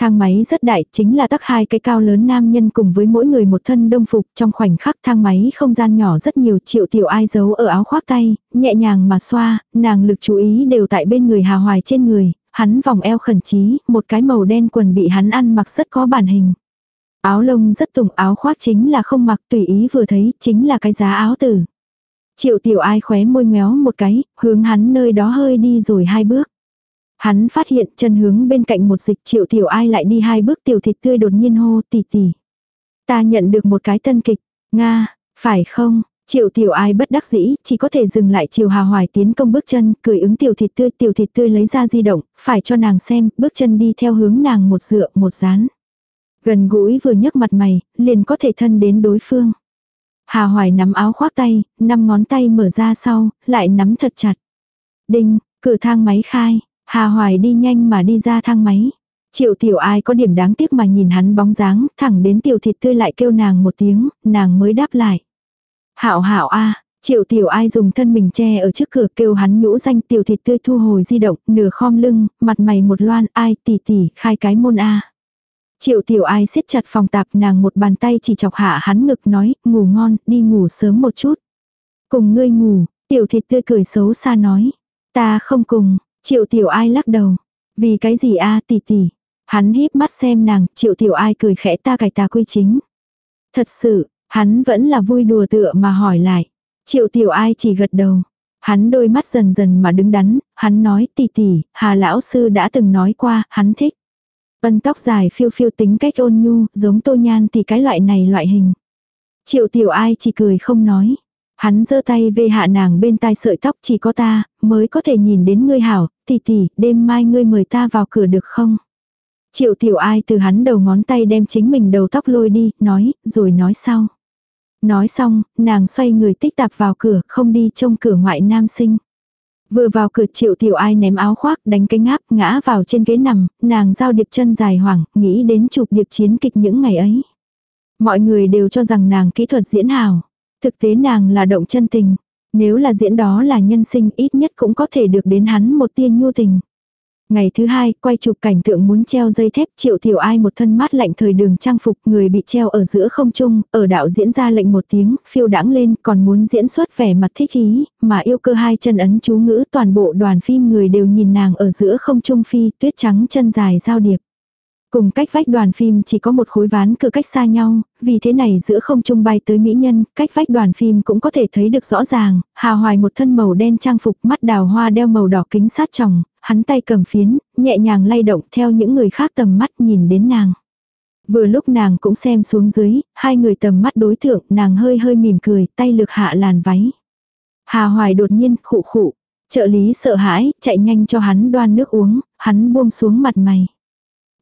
Thang máy rất đại, chính là tắc hai cái cao lớn nam nhân cùng với mỗi người một thân đông phục, trong khoảnh khắc thang máy không gian nhỏ rất nhiều triệu tiểu ai giấu ở áo khoác tay, nhẹ nhàng mà xoa, nàng lực chú ý đều tại bên người hà hoài trên người, hắn vòng eo khẩn trí, một cái màu đen quần bị hắn ăn mặc rất có bản hình. Áo lông rất tùng áo khoác chính là không mặc tùy ý vừa thấy, chính là cái giá áo tử. Triệu tiểu ai khóe môi méo một cái, hướng hắn nơi đó hơi đi rồi hai bước. Hắn phát hiện chân hướng bên cạnh một dịch triệu tiểu ai lại đi hai bước tiểu thịt tươi đột nhiên hô tỉ tỉ. Ta nhận được một cái tân kịch, Nga, phải không? Triệu tiểu ai bất đắc dĩ, chỉ có thể dừng lại triệu hà hoài tiến công bước chân, cười ứng tiểu thịt tươi, tiểu thịt tươi lấy ra di động, phải cho nàng xem, bước chân đi theo hướng nàng một dựa, một dán. Gần gũi vừa nhấc mặt mày, liền có thể thân đến đối phương. Hà hoài nắm áo khoác tay, năm ngón tay mở ra sau, lại nắm thật chặt. Đinh, cửa thang máy khai, Hà hoài đi nhanh mà đi ra thang máy. Triệu tiểu ai có điểm đáng tiếc mà nhìn hắn bóng dáng, thẳng đến tiểu thịt tươi lại kêu nàng một tiếng, nàng mới đáp lại. Hảo hảo a Triệu tiểu ai dùng thân mình che ở trước cửa kêu hắn nhũ danh tiểu thịt tươi thu hồi di động, nửa khom lưng, mặt mày một loan ai tỉ tỉ khai cái môn a Triệu tiểu ai siết chặt phòng tạp nàng một bàn tay chỉ chọc hạ hắn ngực nói, ngủ ngon, đi ngủ sớm một chút. Cùng ngươi ngủ, tiểu thịt tươi cười xấu xa nói. Ta không cùng, triệu tiểu ai lắc đầu. Vì cái gì a tỉ tỉ Hắn híp mắt xem nàng, triệu tiểu ai cười khẽ ta cải ta quy chính. Thật sự, hắn vẫn là vui đùa tựa mà hỏi lại. Triệu tiểu ai chỉ gật đầu. Hắn đôi mắt dần dần mà đứng đắn, hắn nói tỷ tỷ, hà lão sư đã từng nói qua, hắn thích. Vân tóc dài phiêu phiêu tính cách ôn nhu, giống tô nhan thì cái loại này loại hình. Triệu tiểu ai chỉ cười không nói. Hắn giơ tay về hạ nàng bên tai sợi tóc chỉ có ta, mới có thể nhìn đến ngươi hảo, tỷ tỷ, đêm mai ngươi mời ta vào cửa được không? Triệu tiểu ai từ hắn đầu ngón tay đem chính mình đầu tóc lôi đi, nói, rồi nói sau. Nói xong, nàng xoay người tích tạp vào cửa, không đi trông cửa ngoại nam sinh. Vừa vào cửa triệu tiểu ai ném áo khoác, đánh cái ngáp, ngã vào trên ghế nằm, nàng giao điệp chân dài hoảng, nghĩ đến chụp điệp chiến kịch những ngày ấy. Mọi người đều cho rằng nàng kỹ thuật diễn hào. Thực tế nàng là động chân tình. Nếu là diễn đó là nhân sinh ít nhất cũng có thể được đến hắn một tiên nhu tình. Ngày thứ hai, quay chụp cảnh tượng muốn treo dây thép triệu tiểu ai một thân mát lạnh thời đường trang phục người bị treo ở giữa không trung, ở đạo diễn ra lệnh một tiếng, phiêu đãng lên còn muốn diễn xuất vẻ mặt thích ý, mà yêu cơ hai chân ấn chú ngữ toàn bộ đoàn phim người đều nhìn nàng ở giữa không trung phi, tuyết trắng chân dài giao điệp. Cùng cách vách đoàn phim chỉ có một khối ván cửa cách xa nhau, vì thế này giữa không trung bay tới mỹ nhân, cách vách đoàn phim cũng có thể thấy được rõ ràng, Hà Hoài một thân màu đen trang phục mắt đào hoa đeo màu đỏ kính sát tròng, hắn tay cầm phiến, nhẹ nhàng lay động theo những người khác tầm mắt nhìn đến nàng. Vừa lúc nàng cũng xem xuống dưới, hai người tầm mắt đối tượng, nàng hơi hơi mỉm cười, tay lược hạ làn váy. Hà Hoài đột nhiên khụ khụ, trợ lý sợ hãi, chạy nhanh cho hắn đoan nước uống, hắn buông xuống mặt mày.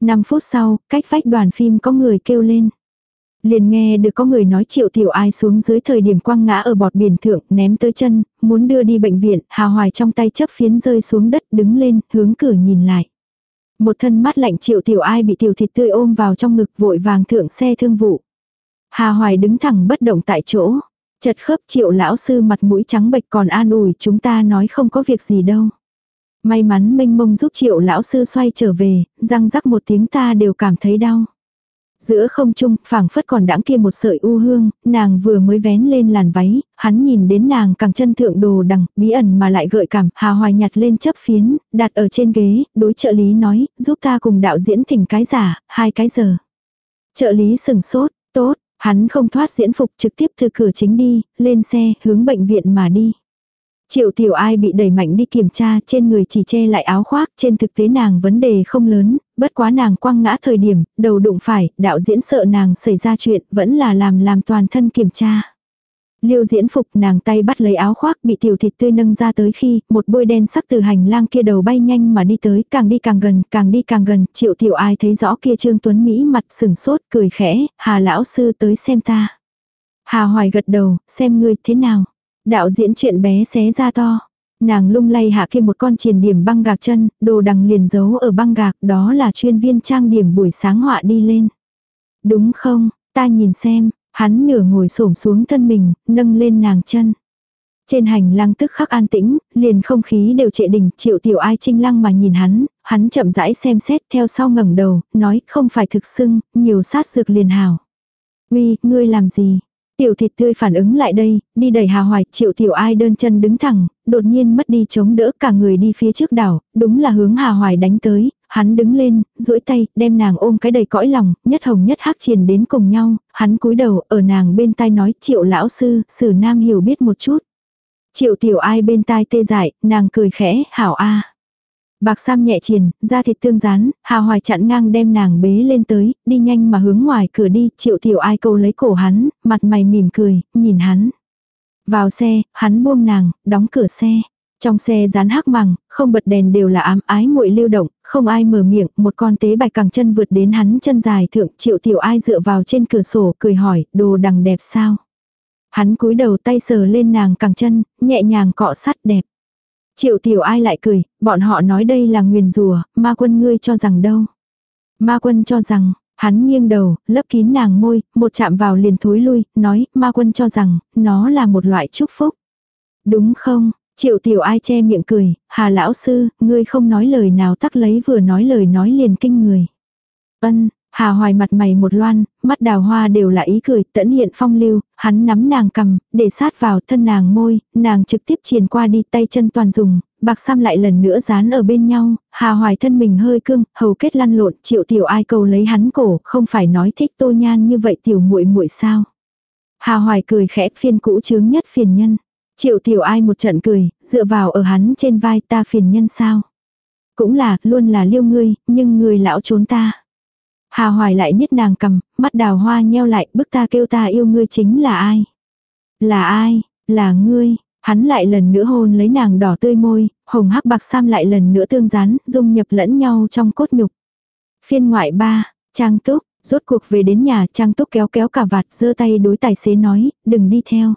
5 phút sau, cách vách đoàn phim có người kêu lên. Liền nghe được có người nói triệu tiểu ai xuống dưới thời điểm quăng ngã ở bọt biển thượng, ném tới chân, muốn đưa đi bệnh viện, hà hoài trong tay chấp phiến rơi xuống đất, đứng lên, hướng cửa nhìn lại. Một thân mắt lạnh triệu tiểu ai bị tiểu thịt tươi ôm vào trong ngực vội vàng thượng xe thương vụ. Hà hoài đứng thẳng bất động tại chỗ. Chật khớp triệu lão sư mặt mũi trắng bệch còn an ủi chúng ta nói không có việc gì đâu. May mắn mênh mông giúp triệu lão sư xoay trở về, răng rắc một tiếng ta đều cảm thấy đau. Giữa không trung, phảng phất còn đãng kia một sợi u hương, nàng vừa mới vén lên làn váy, hắn nhìn đến nàng càng chân thượng đồ đằng, bí ẩn mà lại gợi cảm, hà hoài nhặt lên chấp phiến, đặt ở trên ghế, đối trợ lý nói, giúp ta cùng đạo diễn thỉnh cái giả, hai cái giờ. Trợ lý sừng sốt, tốt, hắn không thoát diễn phục trực tiếp từ cửa chính đi, lên xe, hướng bệnh viện mà đi. Triệu tiểu ai bị đẩy mạnh đi kiểm tra trên người chỉ che lại áo khoác trên thực tế nàng vấn đề không lớn, bất quá nàng quăng ngã thời điểm, đầu đụng phải, đạo diễn sợ nàng xảy ra chuyện vẫn là làm làm toàn thân kiểm tra. Liêu diễn phục nàng tay bắt lấy áo khoác bị tiểu thịt tươi nâng ra tới khi một bôi đen sắc từ hành lang kia đầu bay nhanh mà đi tới càng đi càng gần càng đi càng gần triệu tiểu ai thấy rõ kia trương tuấn Mỹ mặt sừng sốt cười khẽ hà lão sư tới xem ta. Hà hoài gật đầu xem ngươi thế nào. Đạo diễn chuyện bé xé ra to. Nàng lung lay hạ kia một con triền điểm băng gạc chân, đồ đằng liền giấu ở băng gạc, đó là chuyên viên trang điểm buổi sáng họa đi lên. Đúng không, ta nhìn xem, hắn nửa ngồi xổm xuống thân mình, nâng lên nàng chân. Trên hành lang tức khắc an tĩnh, liền không khí đều trệ đỉnh, triệu tiểu ai trinh lăng mà nhìn hắn, hắn chậm rãi xem xét theo sau ngẩng đầu, nói không phải thực sưng, nhiều sát dược liền hảo. Uy, ngươi làm gì? Tiểu thịt tươi phản ứng lại đây, đi đẩy Hà Hoài, triệu tiểu ai đơn chân đứng thẳng, đột nhiên mất đi chống đỡ cả người đi phía trước đảo, đúng là hướng Hà Hoài đánh tới, hắn đứng lên, duỗi tay, đem nàng ôm cái đầy cõi lòng, nhất hồng nhất hắc triền đến cùng nhau, hắn cúi đầu, ở nàng bên tai nói, triệu lão sư, sử nam hiểu biết một chút. Triệu tiểu ai bên tai tê dại, nàng cười khẽ, hảo a Bạc Sam nhẹ triền, da thịt tương rán, Hà Hoài chặn ngang đem nàng bế lên tới, đi nhanh mà hướng ngoài cửa đi, triệu tiểu ai câu lấy cổ hắn, mặt mày mỉm cười, nhìn hắn. Vào xe, hắn buông nàng, đóng cửa xe. Trong xe dán hắc màng, không bật đèn đều là ám ái muội lưu động, không ai mở miệng, một con tế bạch cẳng chân vượt đến hắn chân dài thượng, triệu tiểu ai dựa vào trên cửa sổ, cười hỏi, đồ đằng đẹp sao? Hắn cúi đầu tay sờ lên nàng cẳng chân, nhẹ nhàng cọ sát đẹp. Triệu tiểu ai lại cười, bọn họ nói đây là nguyền rùa, ma quân ngươi cho rằng đâu. Ma quân cho rằng, hắn nghiêng đầu, lấp kín nàng môi, một chạm vào liền thối lui, nói, ma quân cho rằng, nó là một loại chúc phúc. Đúng không, triệu tiểu ai che miệng cười, hà lão sư, ngươi không nói lời nào tắc lấy vừa nói lời nói liền kinh người. Ân, Hà hoài mặt mày một loan, mắt đào hoa đều là ý cười, tẫn hiện phong lưu, hắn nắm nàng cầm, để sát vào thân nàng môi, nàng trực tiếp triền qua đi tay chân toàn dùng, bạc sam lại lần nữa dán ở bên nhau, hà hoài thân mình hơi cương, hầu kết lăn lộn, triệu tiểu ai cầu lấy hắn cổ, không phải nói thích tô nhan như vậy tiểu muội muội sao. Hà hoài cười khẽ phiên cũ chướng nhất phiền nhân. Triệu tiểu ai một trận cười, dựa vào ở hắn trên vai ta phiền nhân sao. Cũng là, luôn là liêu ngươi, nhưng người lão trốn ta. Hà Hoài lại niết nàng cầm, mắt đào hoa nheo lại, bức ta kêu ta yêu ngươi chính là ai? Là ai? Là ngươi. Hắn lại lần nữa hôn lấy nàng đỏ tươi môi, hồng hắc bạc sam lại lần nữa tương rán, dung nhập lẫn nhau trong cốt nhục. Phiên ngoại ba, Trang Túc, rốt cuộc về đến nhà Trang Túc kéo kéo cả vạt giơ tay đối tài xế nói, đừng đi theo.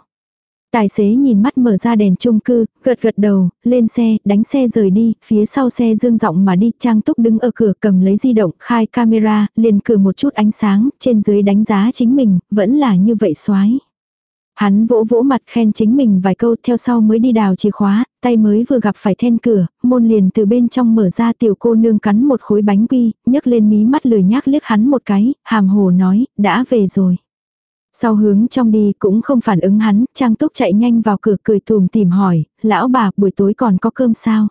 Tài xế nhìn mắt mở ra đèn chung cư, gật gật đầu, lên xe, đánh xe rời đi, phía sau xe dương giọng mà đi, Trang Túc đứng ở cửa cầm lấy di động, khai camera, liền cử một chút ánh sáng, trên dưới đánh giá chính mình, vẫn là như vậy xoái. Hắn vỗ vỗ mặt khen chính mình vài câu theo sau mới đi đào chìa khóa, tay mới vừa gặp phải then cửa, môn liền từ bên trong mở ra tiểu cô nương cắn một khối bánh quy, nhấc lên mí mắt lười nhác liếc hắn một cái, hàm hồ nói, đã về rồi. Sau hướng trong đi cũng không phản ứng hắn, Trang Túc chạy nhanh vào cửa cười tùm tìm hỏi, lão bà buổi tối còn có cơm sao?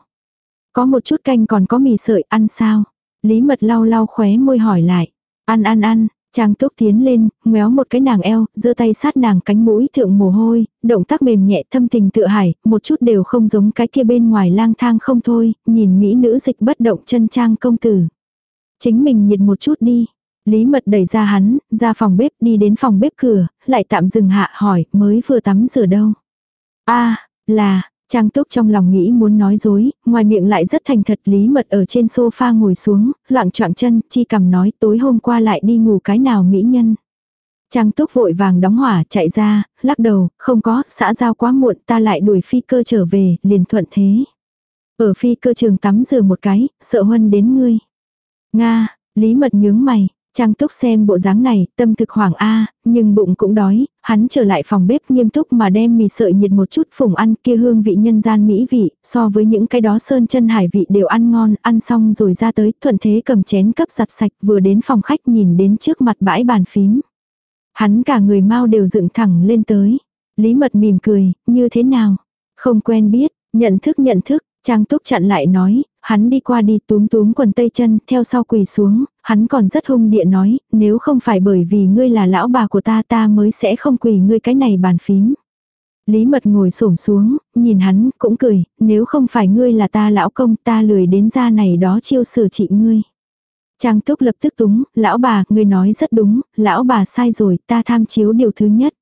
Có một chút canh còn có mì sợi ăn sao? Lý mật lau lau khóe môi hỏi lại. Ăn ăn ăn, Trang Túc tiến lên, ngoéo một cái nàng eo, giơ tay sát nàng cánh mũi thượng mồ hôi, động tác mềm nhẹ thâm tình tự hải, một chút đều không giống cái kia bên ngoài lang thang không thôi, nhìn mỹ nữ dịch bất động chân trang công tử. Chính mình nhiệt một chút đi, Lý mật đẩy ra hắn, ra phòng bếp đi đến phòng bếp cửa, lại tạm dừng hạ hỏi, mới vừa tắm rửa đâu. a là, Trang Túc trong lòng nghĩ muốn nói dối, ngoài miệng lại rất thành thật lý mật ở trên sofa ngồi xuống, loạn choạng chân, chi cầm nói tối hôm qua lại đi ngủ cái nào mỹ nhân. Trang Túc vội vàng đóng hỏa chạy ra, lắc đầu, không có, xã giao quá muộn ta lại đuổi phi cơ trở về, liền thuận thế. Ở phi cơ trường tắm rửa một cái, sợ huân đến ngươi. Nga, lý mật nhướng mày, Trang túc xem bộ dáng này, tâm thực hoảng a nhưng bụng cũng đói, hắn trở lại phòng bếp nghiêm túc mà đem mì sợi nhiệt một chút phùng ăn kia hương vị nhân gian mỹ vị, so với những cái đó sơn chân hải vị đều ăn ngon, ăn xong rồi ra tới, thuận thế cầm chén cấp giặt sạch vừa đến phòng khách nhìn đến trước mặt bãi bàn phím. Hắn cả người mau đều dựng thẳng lên tới. Lý mật mỉm cười, như thế nào? Không quen biết, nhận thức nhận thức, Trang Túc chặn lại nói, hắn đi qua đi túm túm quần tây chân, theo sau quỳ xuống, hắn còn rất hung địa nói, nếu không phải bởi vì ngươi là lão bà của ta ta mới sẽ không quỳ ngươi cái này bàn phím. Lý mật ngồi xổm xuống, nhìn hắn, cũng cười, nếu không phải ngươi là ta lão công ta lười đến ra này đó chiêu sửa trị ngươi. Trang túc lập tức túng, lão bà, ngươi nói rất đúng, lão bà sai rồi, ta tham chiếu điều thứ nhất.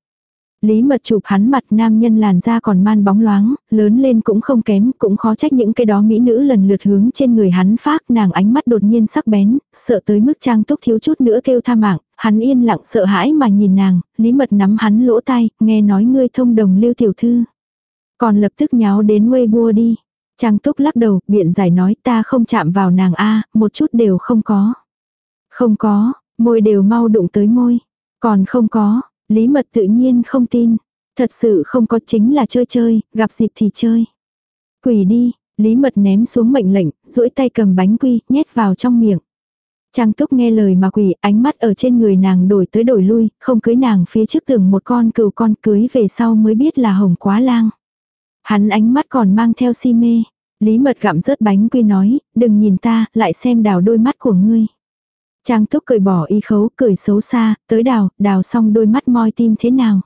Lý mật chụp hắn mặt nam nhân làn da còn man bóng loáng, lớn lên cũng không kém, cũng khó trách những cái đó mỹ nữ lần lượt hướng trên người hắn phát, nàng ánh mắt đột nhiên sắc bén, sợ tới mức trang túc thiếu chút nữa kêu tha mạng, hắn yên lặng sợ hãi mà nhìn nàng, lý mật nắm hắn lỗ tai, nghe nói ngươi thông đồng lưu tiểu thư. Còn lập tức nháo đến Weibo đi. Trang túc lắc đầu, biện giải nói ta không chạm vào nàng a một chút đều không có. Không có, môi đều mau đụng tới môi. Còn không có, Lý mật tự nhiên không tin. Thật sự không có chính là chơi chơi, gặp dịp thì chơi. Quỷ đi, Lý mật ném xuống mệnh lệnh, duỗi tay cầm bánh quy, nhét vào trong miệng. Trang túc nghe lời mà quỷ, ánh mắt ở trên người nàng đổi tới đổi lui, không cưới nàng phía trước tường một con cừu con cưới về sau mới biết là hồng quá lang. Hắn ánh mắt còn mang theo si mê. Lý mật gặm rớt bánh quy nói, đừng nhìn ta, lại xem đào đôi mắt của ngươi. Trang túc cười bỏ y khấu, cười xấu xa, tới đào, đào xong đôi mắt moi tim thế nào.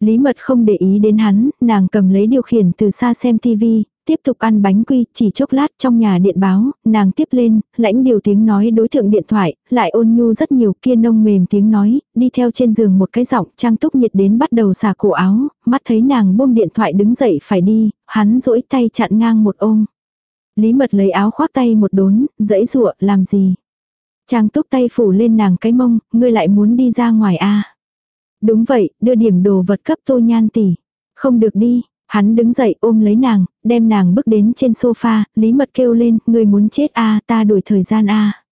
Lý mật không để ý đến hắn, nàng cầm lấy điều khiển từ xa xem tivi, tiếp tục ăn bánh quy, chỉ chốc lát trong nhà điện báo, nàng tiếp lên, lãnh điều tiếng nói đối thượng điện thoại, lại ôn nhu rất nhiều kia nông mềm tiếng nói, đi theo trên giường một cái giọng trang túc nhiệt đến bắt đầu xả cổ áo, mắt thấy nàng buông điện thoại đứng dậy phải đi, hắn duỗi tay chặn ngang một ôm. Lý mật lấy áo khoác tay một đốn, dãy rụa, làm gì? Trang túc tay phủ lên nàng cái mông, ngươi lại muốn đi ra ngoài a à? Đúng vậy, đưa điểm đồ vật cấp tô nhan tỷ. Không được đi, hắn đứng dậy ôm lấy nàng, đem nàng bước đến trên sofa, lý mật kêu lên, ngươi muốn chết a à, ta đuổi thời gian a à.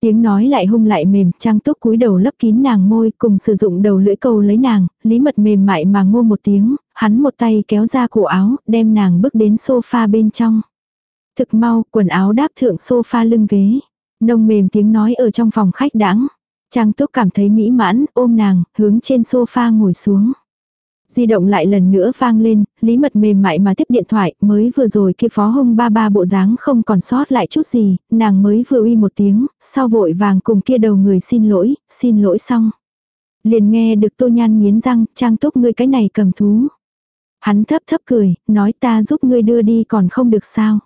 Tiếng nói lại hung lại mềm, trang túc cúi đầu lấp kín nàng môi, cùng sử dụng đầu lưỡi câu lấy nàng, lý mật mềm mại mà ngô một tiếng, hắn một tay kéo ra cổ áo, đem nàng bước đến sofa bên trong. Thực mau, quần áo đáp thượng sofa lưng ghế. Nông mềm tiếng nói ở trong phòng khách đãng Trang túc cảm thấy mỹ mãn, ôm nàng, hướng trên sofa ngồi xuống. Di động lại lần nữa vang lên, lý mật mềm mại mà tiếp điện thoại, mới vừa rồi kia phó hung ba ba bộ dáng không còn sót lại chút gì, nàng mới vừa uy một tiếng, sau vội vàng cùng kia đầu người xin lỗi, xin lỗi xong. Liền nghe được tô nhan nghiến răng, trang túc ngươi cái này cầm thú. Hắn thấp thấp cười, nói ta giúp ngươi đưa đi còn không được sao.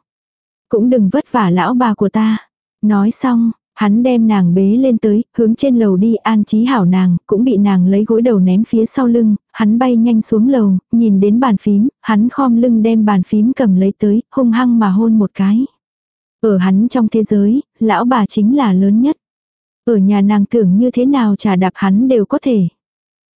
Cũng đừng vất vả lão bà của ta. Nói xong, hắn đem nàng bế lên tới, hướng trên lầu đi an trí hảo nàng, cũng bị nàng lấy gối đầu ném phía sau lưng, hắn bay nhanh xuống lầu, nhìn đến bàn phím, hắn khom lưng đem bàn phím cầm lấy tới, hung hăng mà hôn một cái. Ở hắn trong thế giới, lão bà chính là lớn nhất. Ở nhà nàng tưởng như thế nào trả đạp hắn đều có thể.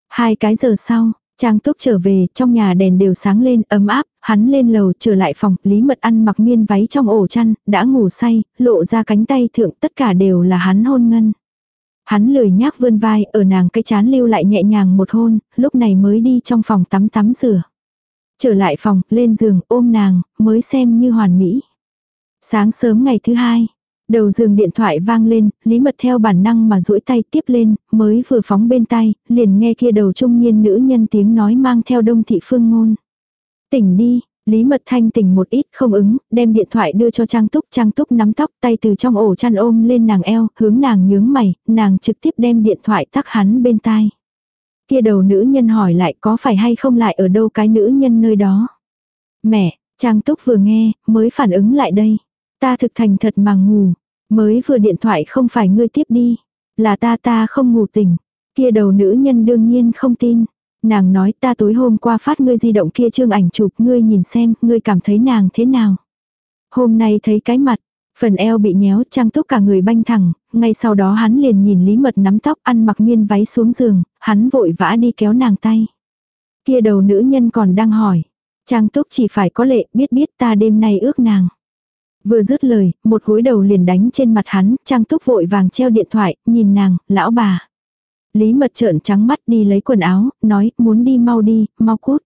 Hai cái giờ sau, Trang Túc trở về, trong nhà đèn đều sáng lên, ấm áp, hắn lên lầu trở lại phòng, Lý Mật ăn mặc miên váy trong ổ chăn, đã ngủ say, lộ ra cánh tay thượng, tất cả đều là hắn hôn ngân. Hắn lười nhác vươn vai, ở nàng cái chán lưu lại nhẹ nhàng một hôn, lúc này mới đi trong phòng tắm tắm rửa. Trở lại phòng, lên giường, ôm nàng, mới xem như hoàn mỹ. Sáng sớm ngày thứ hai, Đầu giường điện thoại vang lên, Lý Mật theo bản năng mà duỗi tay tiếp lên, mới vừa phóng bên tay, liền nghe kia đầu trung niên nữ nhân tiếng nói mang theo đông thị phương ngôn. Tỉnh đi, Lý Mật thanh tỉnh một ít không ứng, đem điện thoại đưa cho Trang Túc, Trang Túc nắm tóc tay từ trong ổ chăn ôm lên nàng eo, hướng nàng nhướng mày, nàng trực tiếp đem điện thoại tắc hắn bên tai. Kia đầu nữ nhân hỏi lại có phải hay không lại ở đâu cái nữ nhân nơi đó. Mẹ, Trang Túc vừa nghe, mới phản ứng lại đây. Ta thực thành thật mà ngủ, mới vừa điện thoại không phải ngươi tiếp đi, là ta ta không ngủ tỉnh. Kia đầu nữ nhân đương nhiên không tin. Nàng nói ta tối hôm qua phát ngươi di động kia chương ảnh chụp ngươi nhìn xem, ngươi cảm thấy nàng thế nào. Hôm nay thấy cái mặt, phần eo bị nhéo trang túc cả người banh thẳng, ngay sau đó hắn liền nhìn Lý Mật nắm tóc ăn mặc miên váy xuống giường, hắn vội vã đi kéo nàng tay. Kia đầu nữ nhân còn đang hỏi. Trang túc chỉ phải có lệ biết biết ta đêm nay ước nàng. Vừa dứt lời, một gối đầu liền đánh trên mặt hắn, Trang Túc vội vàng treo điện thoại, nhìn nàng, lão bà. Lý mật trợn trắng mắt đi lấy quần áo, nói, muốn đi mau đi, mau cút.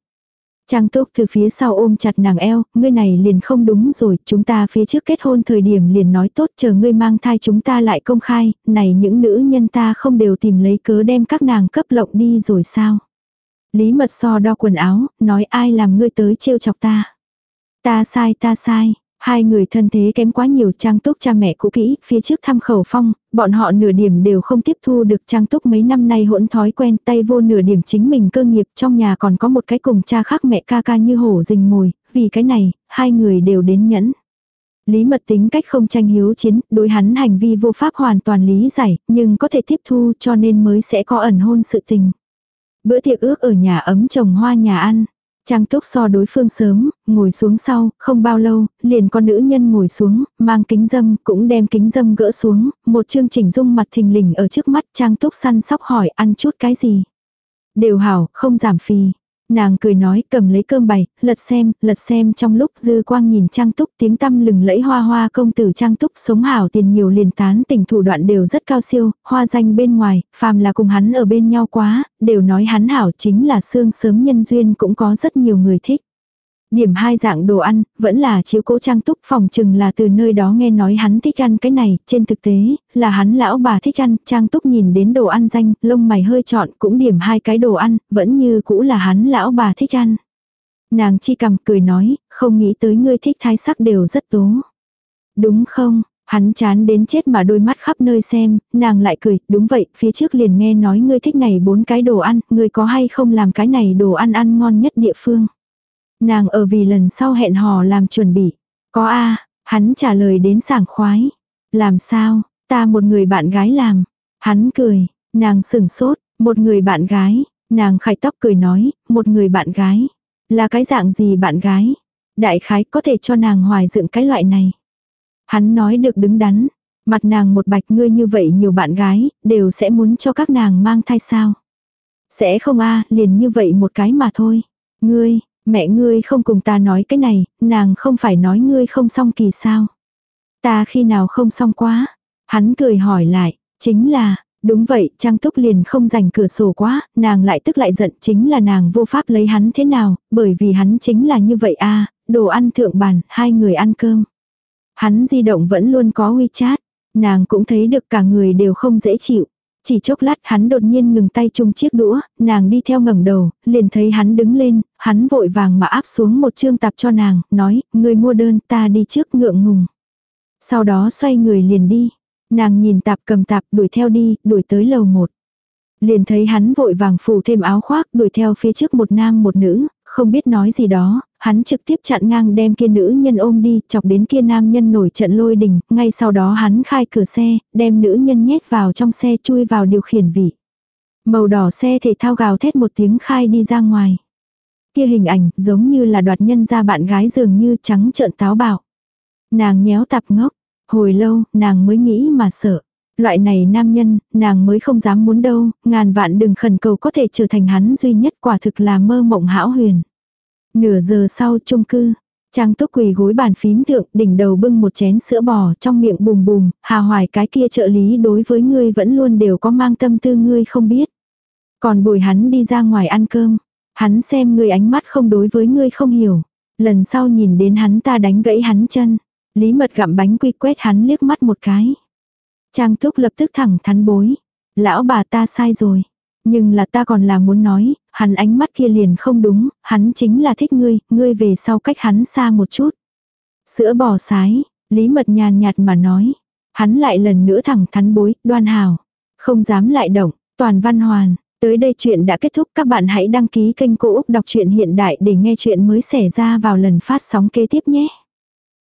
Trang Túc từ phía sau ôm chặt nàng eo, ngươi này liền không đúng rồi, chúng ta phía trước kết hôn thời điểm liền nói tốt chờ ngươi mang thai chúng ta lại công khai, này những nữ nhân ta không đều tìm lấy cớ đem các nàng cấp lộng đi rồi sao. Lý mật so đo quần áo, nói ai làm ngươi tới trêu chọc ta. Ta sai ta sai, Hai người thân thế kém quá nhiều trang túc cha mẹ cũ kỹ, phía trước thăm khẩu phong, bọn họ nửa điểm đều không tiếp thu được trang túc mấy năm nay hỗn thói quen tay vô nửa điểm chính mình cơ nghiệp trong nhà còn có một cái cùng cha khác mẹ ca ca như hổ rình mồi, vì cái này, hai người đều đến nhẫn. Lý mật tính cách không tranh hiếu chiến, đối hắn hành vi vô pháp hoàn toàn lý giải, nhưng có thể tiếp thu cho nên mới sẽ có ẩn hôn sự tình. Bữa tiệc ước ở nhà ấm trồng hoa nhà ăn. Trang túc so đối phương sớm, ngồi xuống sau, không bao lâu, liền con nữ nhân ngồi xuống, mang kính dâm, cũng đem kính dâm gỡ xuống, một chương chỉnh dung mặt thình lình ở trước mắt Trang túc săn sóc hỏi ăn chút cái gì. Đều hảo, không giảm phì. Nàng cười nói cầm lấy cơm bày, lật xem, lật xem trong lúc dư quang nhìn trang túc tiếng tăm lừng lẫy hoa hoa công tử trang túc sống hảo tiền nhiều liền tán tình thủ đoạn đều rất cao siêu, hoa danh bên ngoài, phàm là cùng hắn ở bên nhau quá, đều nói hắn hảo chính là xương sớm nhân duyên cũng có rất nhiều người thích. Điểm hai dạng đồ ăn, vẫn là chiếu cố trang túc phòng chừng là từ nơi đó nghe nói hắn thích ăn cái này, trên thực tế, là hắn lão bà thích ăn, trang túc nhìn đến đồ ăn danh, lông mày hơi chọn cũng điểm hai cái đồ ăn, vẫn như cũ là hắn lão bà thích ăn. Nàng chi cầm cười nói, không nghĩ tới ngươi thích thái sắc đều rất tố. Đúng không, Hắn chán đến chết mà đôi mắt khắp nơi xem, nàng lại cười, đúng vậy, phía trước liền nghe nói ngươi thích này bốn cái đồ ăn, ngươi có hay không làm cái này đồ ăn ăn ngon nhất địa phương. Nàng ở vì lần sau hẹn hò làm chuẩn bị. Có a hắn trả lời đến sảng khoái. Làm sao, ta một người bạn gái làm. Hắn cười, nàng sừng sốt, một người bạn gái. Nàng khai tóc cười nói, một người bạn gái. Là cái dạng gì bạn gái? Đại khái có thể cho nàng hoài dựng cái loại này. Hắn nói được đứng đắn. Mặt nàng một bạch ngươi như vậy nhiều bạn gái, đều sẽ muốn cho các nàng mang thai sao. Sẽ không a liền như vậy một cái mà thôi. Ngươi, mẹ ngươi không cùng ta nói cái này, nàng không phải nói ngươi không xong kỳ sao. Ta khi nào không xong quá. Hắn cười hỏi lại, chính là, Đúng vậy, Trang Túc liền không dành cửa sổ quá, nàng lại tức lại giận chính là nàng vô pháp lấy hắn thế nào, bởi vì hắn chính là như vậy a đồ ăn thượng bàn, hai người ăn cơm. Hắn di động vẫn luôn có WeChat, nàng cũng thấy được cả người đều không dễ chịu. Chỉ chốc lát hắn đột nhiên ngừng tay chung chiếc đũa, nàng đi theo ngẩng đầu, liền thấy hắn đứng lên, hắn vội vàng mà áp xuống một chương tạp cho nàng, nói, người mua đơn ta đi trước ngượng ngùng. Sau đó xoay người liền đi. Nàng nhìn tạp cầm tạp đuổi theo đi, đuổi tới lầu một. Liền thấy hắn vội vàng phủ thêm áo khoác đuổi theo phía trước một nam một nữ, không biết nói gì đó, hắn trực tiếp chặn ngang đem kia nữ nhân ôm đi, chọc đến kia nam nhân nổi trận lôi đình, ngay sau đó hắn khai cửa xe, đem nữ nhân nhét vào trong xe chui vào điều khiển vị. Màu đỏ xe thể thao gào thét một tiếng khai đi ra ngoài. Kia hình ảnh giống như là đoạt nhân ra bạn gái dường như trắng trợn táo bạo. Nàng nhéo tạp ngốc, Hồi lâu, nàng mới nghĩ mà sợ. Loại này nam nhân, nàng mới không dám muốn đâu, ngàn vạn đừng khẩn cầu có thể trở thành hắn duy nhất quả thực là mơ mộng hão huyền. Nửa giờ sau chung cư, Trang túc quỳ gối bàn phím thượng, đỉnh đầu bưng một chén sữa bò trong miệng bùm bùm, hà hoài cái kia trợ lý đối với ngươi vẫn luôn đều có mang tâm tư ngươi không biết. Còn bồi hắn đi ra ngoài ăn cơm, hắn xem ngươi ánh mắt không đối với ngươi không hiểu. Lần sau nhìn đến hắn ta đánh gãy hắn chân. Lý mật gặm bánh quy quét hắn liếc mắt một cái. Trang túc lập tức thẳng thắn bối. Lão bà ta sai rồi. Nhưng là ta còn là muốn nói, hắn ánh mắt kia liền không đúng, hắn chính là thích ngươi, ngươi về sau cách hắn xa một chút. Sữa bò sái, lý mật nhàn nhạt mà nói. Hắn lại lần nữa thẳng thắn bối, đoan hào. Không dám lại động, toàn văn hoàn. Tới đây chuyện đã kết thúc các bạn hãy đăng ký kênh Cô Úc Đọc truyện Hiện Đại để nghe chuyện mới xảy ra vào lần phát sóng kế tiếp nhé.